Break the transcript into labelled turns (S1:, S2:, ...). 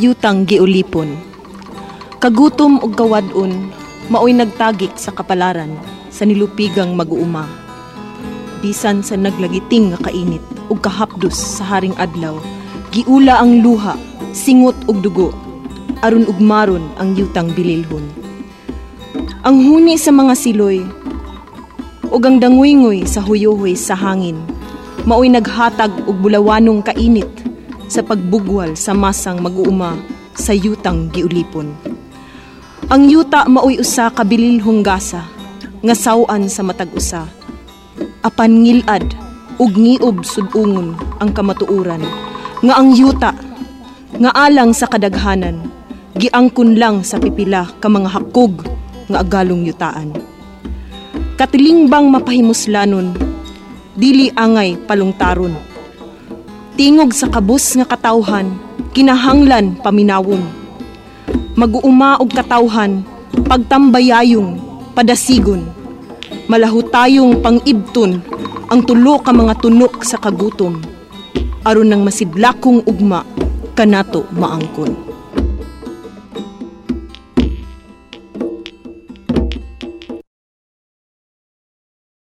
S1: yutang giulipon. Kagutom ug kawadon, maoy nagtagik sa kapalaran sa nilupigang mag-uuma. Bisan sa naglagiting nga kainit ug kahapdos sa haring adlaw, giula ang luha, singot ug dugo, aron ug maron ang yutang bililhon. Ang huni sa mga siloy, ug ang danguyngoy sa huyuhoy sa hangin, maoy naghatag og bulawanong kainit sa pagbugwal sa masang mag-uuma sa yutang giulipon. Ang yuta maoy usa ka bililhong gasa nga sawan sa matag usa. Apan ngilad ug ngiob sudungon ang kamatuuran nga ang yuta nga alang sa kadaghanan giangkon lang sa pipila ka mga hakog nga agalong yutaan. Katilingbang mapahimuslanon, dili angay palungtaron. Tingog sa kabus nga katawhan, kinahanglan paminawon. Mag-uuma og katawhan, pagtambayayong, padasigon. Malahutayong pangibton ang tulo ka mga tunok sa kagutom. Aron nang masidlakong ugma, kanato maangkon.